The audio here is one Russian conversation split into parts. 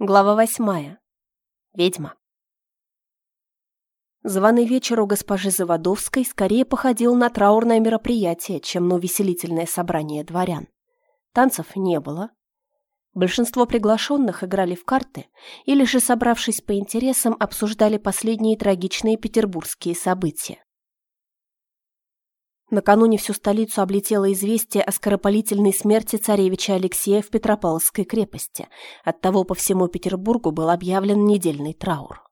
Глава восьмая. Ведьма. Званый вечер у госпожи Заводовской скорее походил на траурное мероприятие, чем на увеселительное собрание дворян. Танцев не было. Большинство приглашенных играли в карты или же, собравшись по интересам, обсуждали последние трагичные петербургские события. Накануне всю столицу облетело известие о скоропалительной смерти царевича Алексея в Петропавловской крепости. Оттого по всему Петербургу был объявлен недельный траур.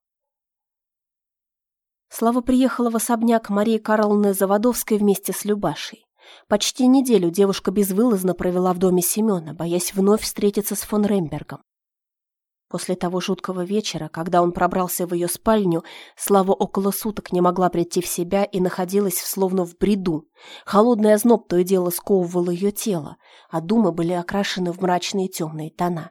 Слава приехала в особняк Марии Карловны Заводовской вместе с Любашей. Почти неделю девушка безвылазно провела в доме Семена, боясь вновь встретиться с фон Рембергом. После того жуткого вечера, когда он пробрался в ее спальню, Слава около суток не могла прийти в себя и находилась словно в бреду. Холодный озноб то и дело сковывал ее тело, а думы были окрашены в мрачные темные тона.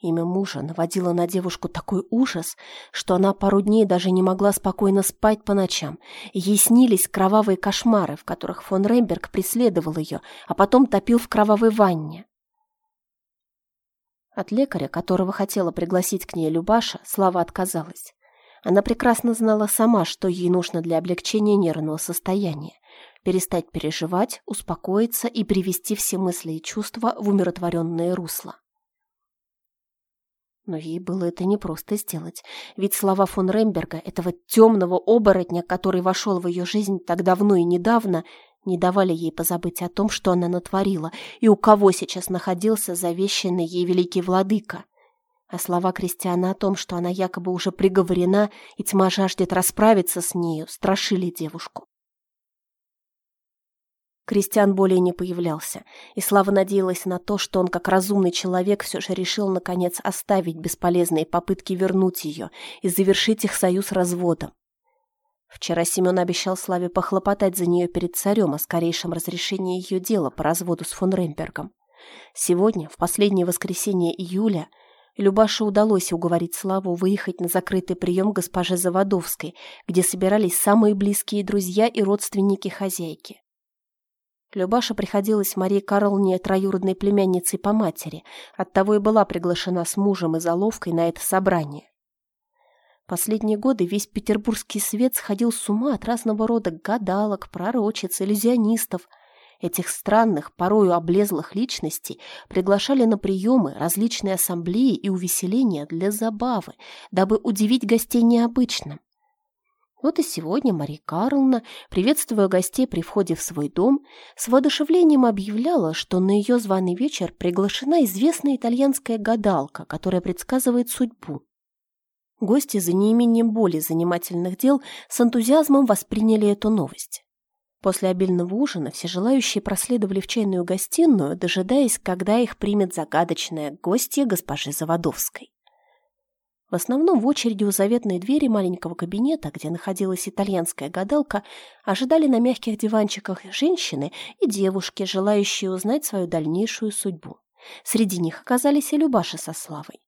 Имя мужа наводило на девушку такой ужас, что она пару дней даже не могла спокойно спать по ночам. Ей снились кровавые кошмары, в которых фон Ремберг преследовал ее, а потом топил в кровавой ванне. От лекаря, которого хотела пригласить к ней Любаша, Слава отказалась. Она прекрасно знала сама, что ей нужно для облегчения нервного состояния. Перестать переживать, успокоиться и привести все мысли и чувства в умиротворенное русло. Но ей было это непросто сделать, ведь слова фон Ремберга, этого темного оборотня, который вошел в ее жизнь так давно и недавно, не давали ей позабыть о том, что она натворила, и у кого сейчас находился завещанный ей великий владыка. А слова Кристиана о том, что она якобы уже приговорена, и тьма жаждет расправиться с нею, страшили девушку. Кристиан более не появлялся, и Слава надеялась на то, что он, как разумный человек, все же решил, наконец, оставить бесполезные попытки вернуть ее и завершить их союз разводом. Вчера Семен обещал Славе похлопотать за нее перед царем о скорейшем разрешении ее дела по разводу с фон Рембергом. Сегодня, в последнее воскресенье июля, Любаше удалось уговорить Славу выехать на закрытый прием госпожи Заводовской, где собирались самые близкие друзья и родственники хозяйки. Любаша приходилась Марии Карловне троюродной племянницей по матери, оттого и была приглашена с мужем и заловкой на это собрание. Последние годы весь петербургский свет сходил с ума от разного рода гадалок, пророчиц, иллюзионистов. Этих странных, порою облезлых личностей приглашали на приемы, различные ассамблеи и увеселения для забавы, дабы удивить гостей необычным. Вот и сегодня Мария Карловна, приветствуя гостей при входе в свой дом, с воодушевлением объявляла, что на ее званый вечер приглашена известная итальянская гадалка, которая предсказывает судьбу. Гости за неимением более занимательных дел с энтузиазмом восприняли эту новость. После обильного ужина все желающие проследовали в чайную гостиную, дожидаясь, когда их примет загадочная гостья госпожи Заводовской. В основном в очереди у заветной двери маленького кабинета, где находилась итальянская гадалка, ожидали на мягких диванчиках женщины и девушки, желающие узнать свою дальнейшую судьбу. Среди них оказались и Любаша со Славой.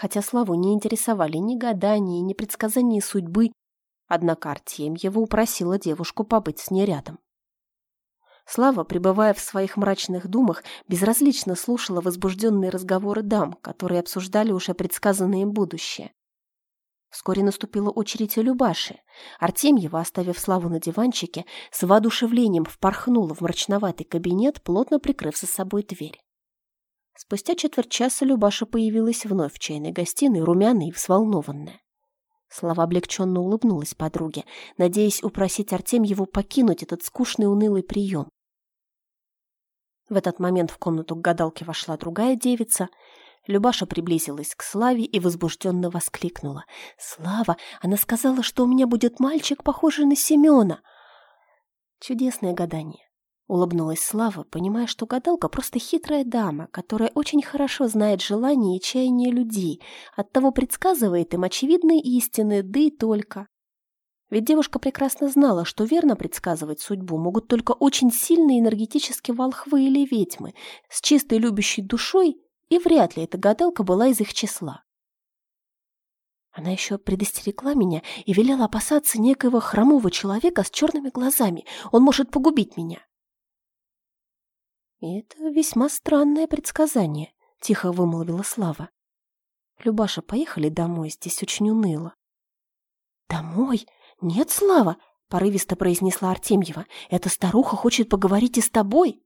Хотя Славу не интересовали ни гадания, ни предсказания судьбы, однако Артемьева упросила девушку побыть с ней рядом. Слава, пребывая в своих мрачных думах, безразлично слушала возбужденные разговоры дам, которые обсуждали уже предсказанное им будущее. Вскоре наступила очередь и Любаши. Артемьева, оставив Славу на диванчике, с воодушевлением впорхнула в мрачноватый кабинет, плотно прикрыв за собой дверь. Спустя четверть часа Любаша появилась вновь в чайной гостиной, румяная и взволнованная. Слава облегченно улыбнулась подруге, надеясь упросить Артемьеву покинуть этот скучный унылый прием. В этот момент в комнату к гадалке вошла другая девица. Любаша приблизилась к Славе и возбужденно воскликнула. «Слава, она сказала, что у меня будет мальчик, похожий на Семена!» Чудесное гадание. Улыбнулась Слава, понимая, что гадалка просто хитрая дама, которая очень хорошо знает желания и чаяния людей, оттого предсказывает им очевидные истины, да и только. Ведь девушка прекрасно знала, что верно предсказывать судьбу могут только очень сильные энергетические волхвы или ведьмы с чистой любящей душой, и вряд ли эта гадалка была из их числа. Она еще предостерегла меня и велела опасаться некоего хромого человека с черными глазами. Он может погубить меня. «Это весьма странное предсказание», — тихо вымолвила Слава. Любаша, поехали домой, здесь очень уныло. Домой? Нет, Слава, порывисто произнесла Артемьева. Эта старуха хочет поговорить и с тобой.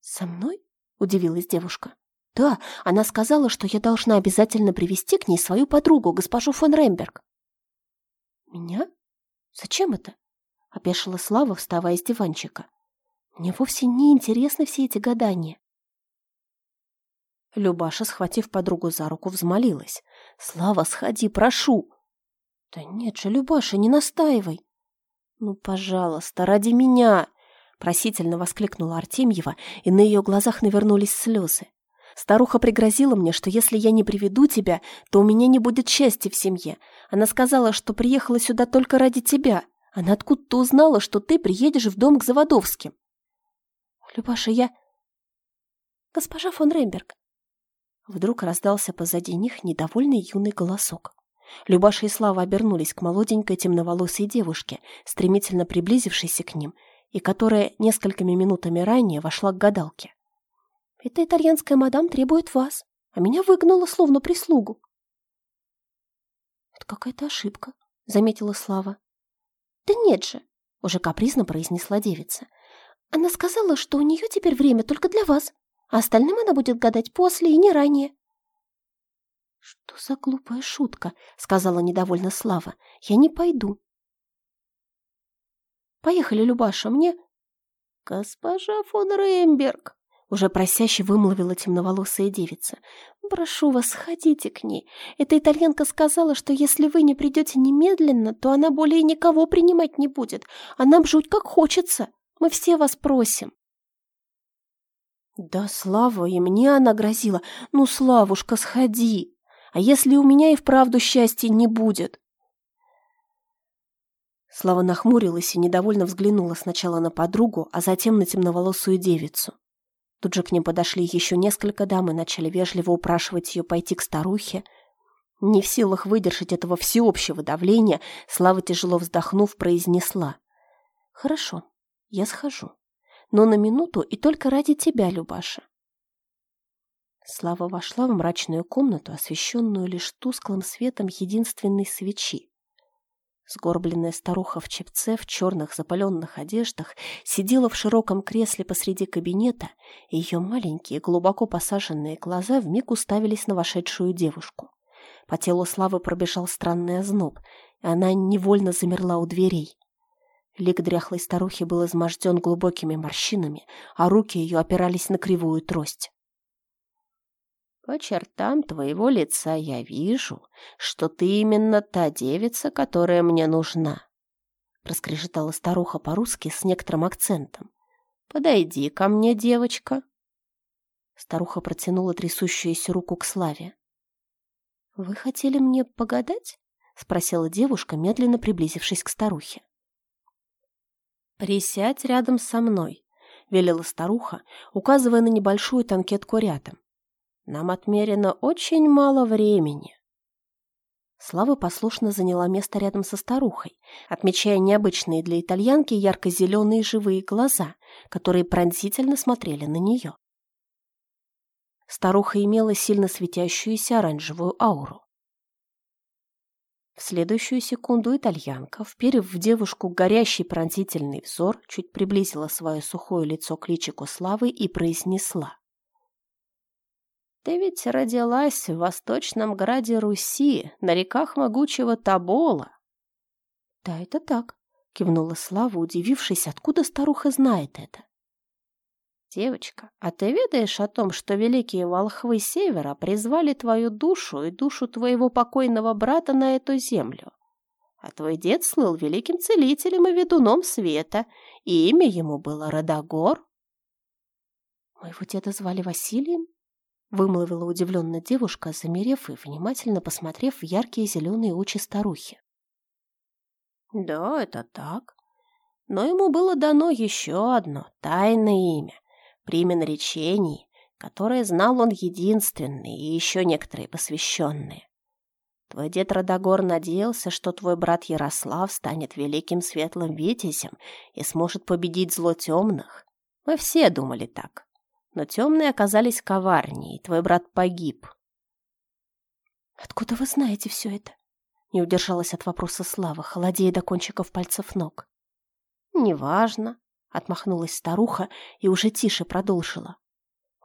Со мной? Удивилась девушка. Да, она сказала, что я должна обязательно привести к ней свою подругу, госпожу фон Ремберг. Меня? Зачем это? Опешила Слава, вставая с диванчика. Мне вовсе не интересны все эти гадания. Любаша, схватив подругу за руку, взмолилась. «Слава, сходи, прошу!» «Да нет же, Любаша, не настаивай!» «Ну, пожалуйста, ради меня!» Просительно воскликнула Артемьева, и на ее глазах навернулись слезы. Старуха пригрозила мне, что если я не приведу тебя, то у меня не будет счастья в семье. Она сказала, что приехала сюда только ради тебя. Она откуда-то узнала, что ты приедешь в дом к Заводовским. Любаша, я... Госпожа фон Ремберг. Вдруг раздался позади них недовольный юный голосок. Любаша и Слава обернулись к молоденькой темноволосой девушке, стремительно приблизившейся к ним, и которая несколькими минутами ранее вошла к гадалке. Эта итальянская мадам требует вас, а меня выгнала словно прислугу. Это какая-то ошибка, заметила Слава. Да нет же, уже капризно произнесла девица. Она сказала, что у нее теперь время только для вас, а остальным она будет гадать после и не ранее. «Что за глупая шутка?» — сказала недовольно Слава. «Я не пойду». «Поехали, Любаша, мне...» «Госпожа фон Ремберг!» Уже просяще вымолвила темноволосая девица. «Прошу вас, сходите к ней. Эта итальянка сказала, что если вы не придете немедленно, то она более никого принимать не будет, а нам жуть как хочется. Мы все вас просим». «Да, Слава, и мне она грозила. Ну, Славушка, сходи. А если у меня и вправду счастья не будет?» Слава нахмурилась и недовольно взглянула сначала на подругу, а затем на темноволосую девицу. Тут же к ним подошли еще несколько дам и начали вежливо упрашивать ее пойти к старухе. Не в силах выдержать этого всеобщего давления, Слава, тяжело вздохнув, произнесла. «Хорошо, я схожу. Но на минуту и только ради тебя, Любаша». Слава вошла в мрачную комнату, освещенную лишь тусклым светом единственной свечи. Сгорбленная старуха в чепце, в черных запаленных одеждах, сидела в широком кресле посреди кабинета, и ее маленькие, глубоко посаженные глаза вмиг уставились на вошедшую девушку. По телу Славы пробежал странный озноб, и она невольно замерла у дверей. Лик дряхлой старухи был изможден глубокими морщинами, а руки ее опирались на кривую трость. По чертам твоего лица я вижу, что ты именно та девица, которая мне нужна. Проскрежетала старуха по-русски с некоторым акцентом. Подойди ко мне, девочка. Старуха протянула трясущуюся руку к Славе. «Вы хотели мне погадать?» — спросила девушка, медленно приблизившись к старухе. «Присядь рядом со мной», — велела старуха, указывая на небольшую танкетку рядом. Нам отмерено очень мало времени. Слава послушно заняла место рядом со старухой, отмечая необычные для итальянки ярко-зеленые живые глаза, которые пронзительно смотрели на нее. Старуха имела сильно светящуюся оранжевую ауру. В следующую секунду итальянка, вперев в девушку горящий пронзительный взор, чуть приблизила свое сухое лицо к личику Славы и произнесла. Ты ведь родилась в восточном граде Руси, на реках могучего Тобола. Да, это так, кивнула Слава, удивившись, откуда старуха знает это. Девочка, а ты ведаешь о том, что великие волхвы Севера призвали твою душу и душу твоего покойного брата на эту землю? А твой дед слыл великим целителем и ведуном света, и имя ему было Родогор. Моего деда звали Василием? Вымолвила удивленно девушка, замерев и внимательно посмотрев в яркие зеленые очи старухи. «Да, это так. Но ему было дано еще одно тайное имя, при наречений, которое знал он единственный и еще некоторые посвященные. Твой дед Родогор надеялся, что твой брат Ярослав станет великим светлым витязем и сможет победить зло темных. Мы все думали так. Но темные оказались коварнее, и твой брат погиб. «Откуда вы знаете все это?» Не удержалась от вопроса Слава, холодея до кончиков пальцев ног. «Неважно», — отмахнулась старуха и уже тише продолжила.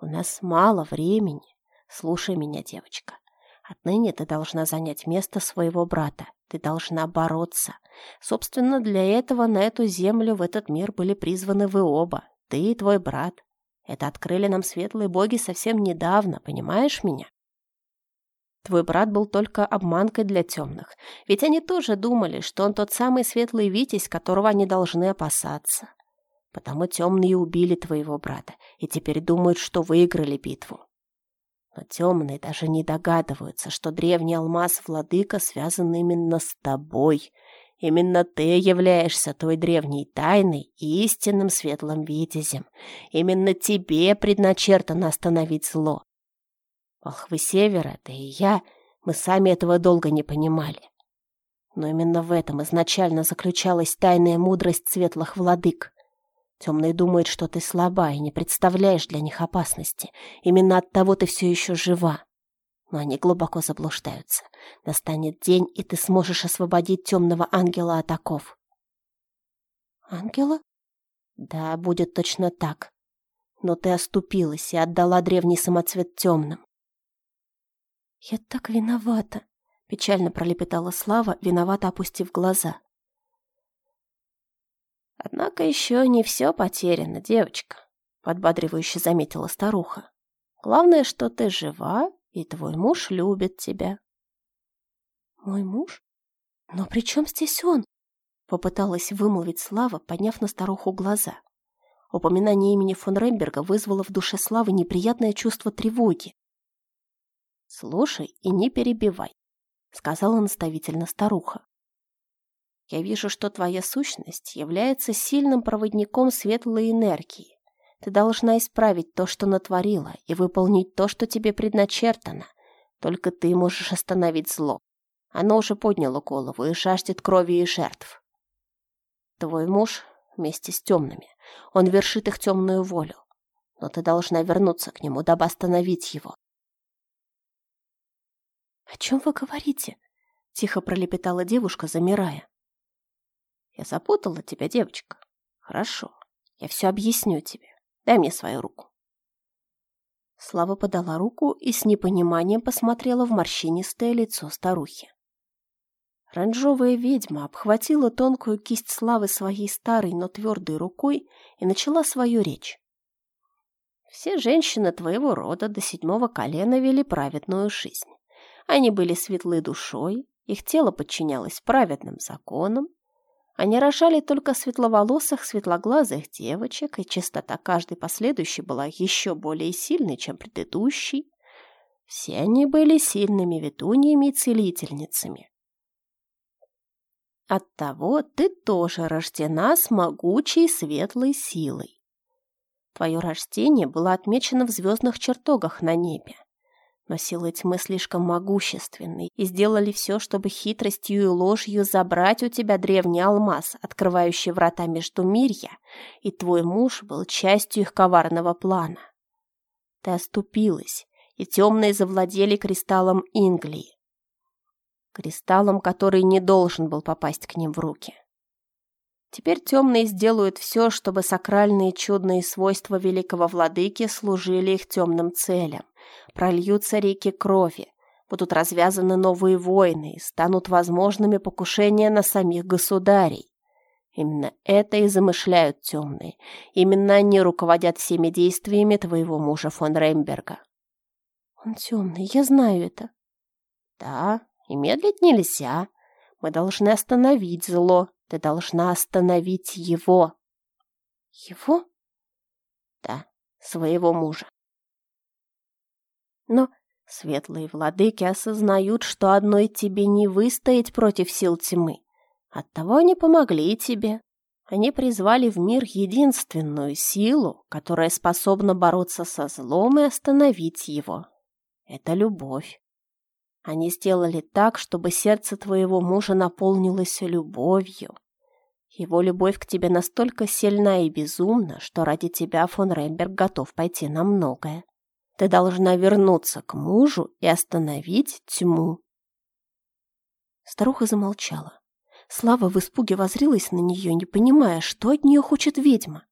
«У нас мало времени. Слушай меня, девочка. Отныне ты должна занять место своего брата. Ты должна бороться. Собственно, для этого на эту землю, в этот мир были призваны вы оба, ты и твой брат. Это открыли нам светлые боги совсем недавно, понимаешь меня? Твой брат был только обманкой для темных, ведь они тоже думали, что он тот самый светлый Витязь, которого они должны опасаться. Потому темные убили твоего брата и теперь думают, что выиграли битву. Но темные даже не догадываются, что древний алмаз-владыка связан именно с тобой. Именно ты являешься той древней тайной и истинным светлым витязем. Именно тебе предначертано остановить зло. Волхвы Севера, да и я, мы сами этого долго не понимали. Но именно в этом изначально заключалась тайная мудрость светлых владык. Темные думают, что ты слаба и не представляешь для них опасности. Именно от того ты все еще жива. Но они глубоко заблуждаются. Настанет день, и ты сможешь освободить темного ангела от оков. Ангела? Да, будет точно так. Но ты оступилась и отдала древний самоцвет темным. Я так виновата, печально пролепетала Слава, виновато опустив глаза. Однако еще не все потеряно, девочка, подбадривающе заметила старуха. Главное, что ты жива, и твой муж любит тебя. Мой муж? Но при чем здесь он? Попыталась вымолвить Слава, подняв на старуху глаза. Упоминание имени фон Ремберга вызвало в душе Славы неприятное чувство тревоги. «Слушай и не перебивай», — сказала наставительно старуха. Я вижу, что твоя сущность является сильным проводником светлой энергии. Ты должна исправить то, что натворила, и выполнить то, что тебе предначертано. Только ты можешь остановить зло. Оно уже подняло голову и жаждет крови и жертв. Твой муж вместе с темными. Он вершит их темную волю. Но ты должна вернуться к нему, дабы остановить его. «О чем вы говорите?» — тихо пролепетала девушка, замирая. Я запутала тебя, девочка. Хорошо, я все объясню тебе. Дай мне свою руку. Слава подала руку и с непониманием посмотрела в морщинистое лицо старухи. Ранжовая ведьма обхватила тонкую кисть Славы своей старой, но твердой рукой и начала свою речь. Все женщины твоего рода до седьмого колена вели праведную жизнь. Они были светлы душой, их тело подчинялось праведным законам, они рожали только светловолосых, светлоглазых девочек, и чистота каждой последующей была еще более сильной, чем предыдущей. Все они были сильными ведуньями и целительницами. Оттого ты тоже рождена с могучей светлой силой. Твое рождение было отмечено в звездных чертогах на небе. Но силы тьмы слишком могущественны и сделали все, чтобы хитростью и ложью забрать у тебя древний алмаз, открывающий врата между мирья, и твой муж был частью их коварного плана. Ты оступилась, и темные завладели кристаллом Инглии. Кристаллом, который не должен был попасть к ним в руки. Теперь темные сделают все, чтобы сакральные чудные свойства великого владыки служили их темным целям прольются реки крови, будут развязаны новые войны и станут возможными покушения на самих государей. Именно это и замышляют темные. Именно они руководят всеми действиями твоего мужа фон Ремберга. Он темный, я знаю это. Да, и медлить нельзя. Мы должны остановить зло. Ты должна остановить его. Его? Да, своего мужа. Но светлые владыки осознают, что одной тебе не выстоять против сил тьмы. Оттого они помогли тебе. Они призвали в мир единственную силу, которая способна бороться со злом и остановить его. Это любовь. Они сделали так, чтобы сердце твоего мужа наполнилось любовью. Его любовь к тебе настолько сильна и безумна, что ради тебя фон Ремберг готов пойти на многое. Ты должна вернуться к мужу и остановить тьму. Старуха замолчала. Слава в испуге возрилась на нее, не понимая, что от нее хочет ведьма.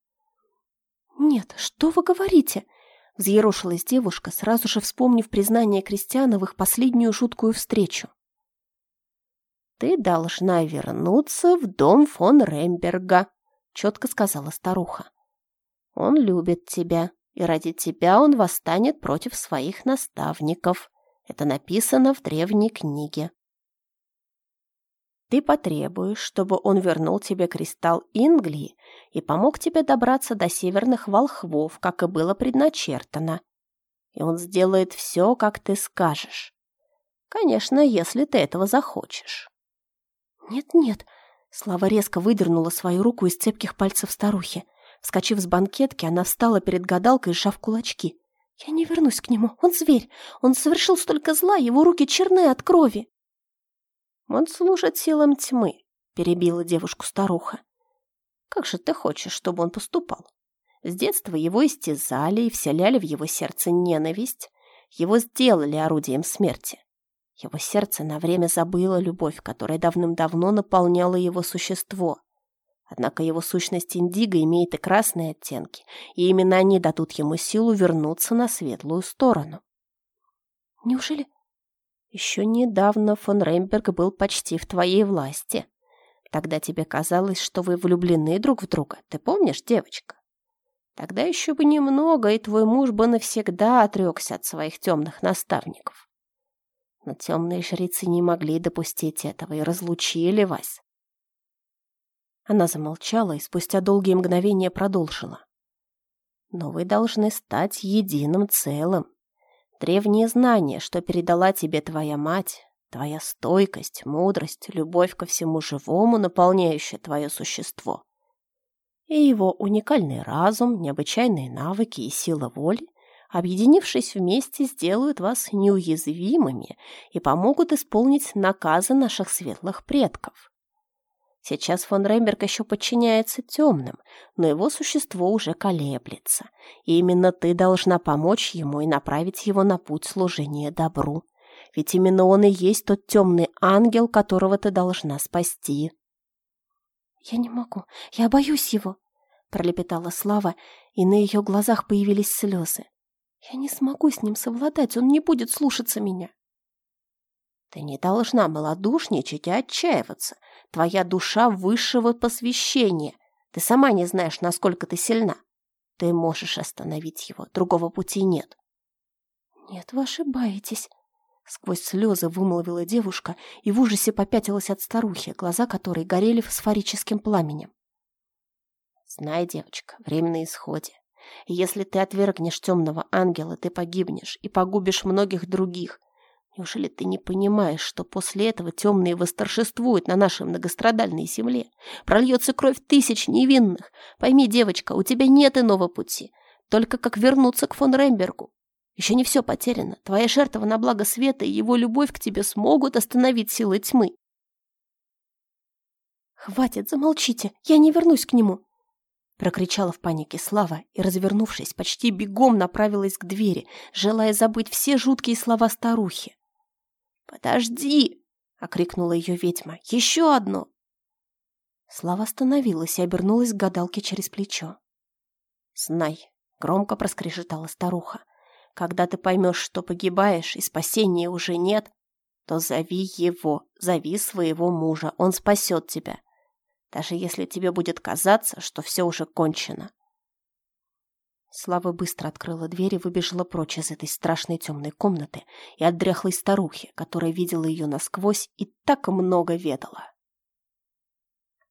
«Нет, что вы говорите?» Взъерошилась девушка, сразу же вспомнив признание крестьяна в их последнюю жуткую встречу. «Ты должна вернуться в дом фон Ремберга», — четко сказала старуха. «Он любит тебя, и ради тебя он восстанет против своих наставников. Это написано в древней книге. Ты потребуешь, чтобы он вернул тебе кристалл Инглии и помог тебе добраться до северных волхвов, как и было предначертано. И он сделает все, как ты скажешь. Конечно, если ты этого захочешь. «Нет-нет», — Слава резко выдернула свою руку из цепких пальцев старухи. Вскочив с банкетки, она встала перед гадалкой, сжав кулачки. «Я не вернусь к нему. Он зверь. Он совершил столько зла, его руки черны от крови». «Он служит силам тьмы», — перебила девушку старуха. «Как же ты хочешь, чтобы он поступал? С детства его истязали и вселяли в его сердце ненависть. Его сделали орудием смерти. Его сердце на время забыло любовь, которая давным-давно наполняла его существо. Однако его сущность Индиго имеет и красные оттенки, и именно они дадут ему силу вернуться на светлую сторону. Неужели... Еще недавно фон Ремберг был почти в твоей власти. Тогда тебе казалось, что вы влюблены друг в друга. Ты помнишь, девочка? Тогда еще бы немного, и твой муж бы навсегда отрекся от своих темных наставников. Но темные жрицы не могли допустить этого и разлучили вас. Она замолчала и спустя долгие мгновения продолжила. «Но вы должны стать единым целым. Древние знания, что передала тебе твоя мать, твоя стойкость, мудрость, любовь ко всему живому, наполняющая твое существо, и его уникальный разум, необычайные навыки и сила воли, объединившись вместе, сделают вас неуязвимыми и помогут исполнить наказы наших светлых предков. Сейчас фон Ремберг еще подчиняется темным, но его существо уже колеблется, и именно ты должна помочь ему и направить его на путь служения добру. Ведь именно он и есть тот темный ангел, которого ты должна спасти. «Я не могу, я боюсь его», — пролепетала Слава, и на ее глазах появились слезы. «Я не смогу с ним совладать, он не будет слушаться меня». Ты не должна малодушничать и отчаиваться. Твоя душа высшего посвящения. Ты сама не знаешь, насколько ты сильна. Ты можешь остановить его, другого пути нет. Нет, вы ошибаетесь. Сквозь слезы вымолвила девушка и в ужасе попятилась от старухи, глаза которой горели фосфорическим пламенем. Знай, девочка, время на исходе. если ты отвергнешь темного ангела, ты погибнешь и погубишь многих других. Неужели ты не понимаешь, что после этого темные восторжествуют на нашей многострадальной земле? Прольется кровь тысяч невинных. Пойми, девочка, у тебя нет иного пути. Только как вернуться к фон Рембергу. Еще не все потеряно. Твоя жертва на благо света и его любовь к тебе смогут остановить силы тьмы. «Хватит, замолчите, я не вернусь к нему!» Прокричала в панике Слава и, развернувшись, почти бегом направилась к двери, желая забыть все жуткие слова старухи. «Подожди!» — окрикнула ее ведьма. «Еще одно!» Слава остановилась и обернулась к гадалке через плечо. «Знай!» — громко проскрежетала старуха. «Когда ты поймешь, что погибаешь и спасения уже нет, то зови его, зови своего мужа, он спасет тебя, даже если тебе будет казаться, что все уже кончено. Слава быстро открыла дверь и выбежала прочь из этой страшной темной комнаты и от дряхлой старухи, которая видела ее насквозь и так много ведала.